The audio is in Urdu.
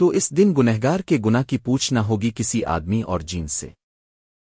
تو اس دن گنہگار کے گناہ کی پوچھ نہ ہوگی کسی آدمی اور جین سے۔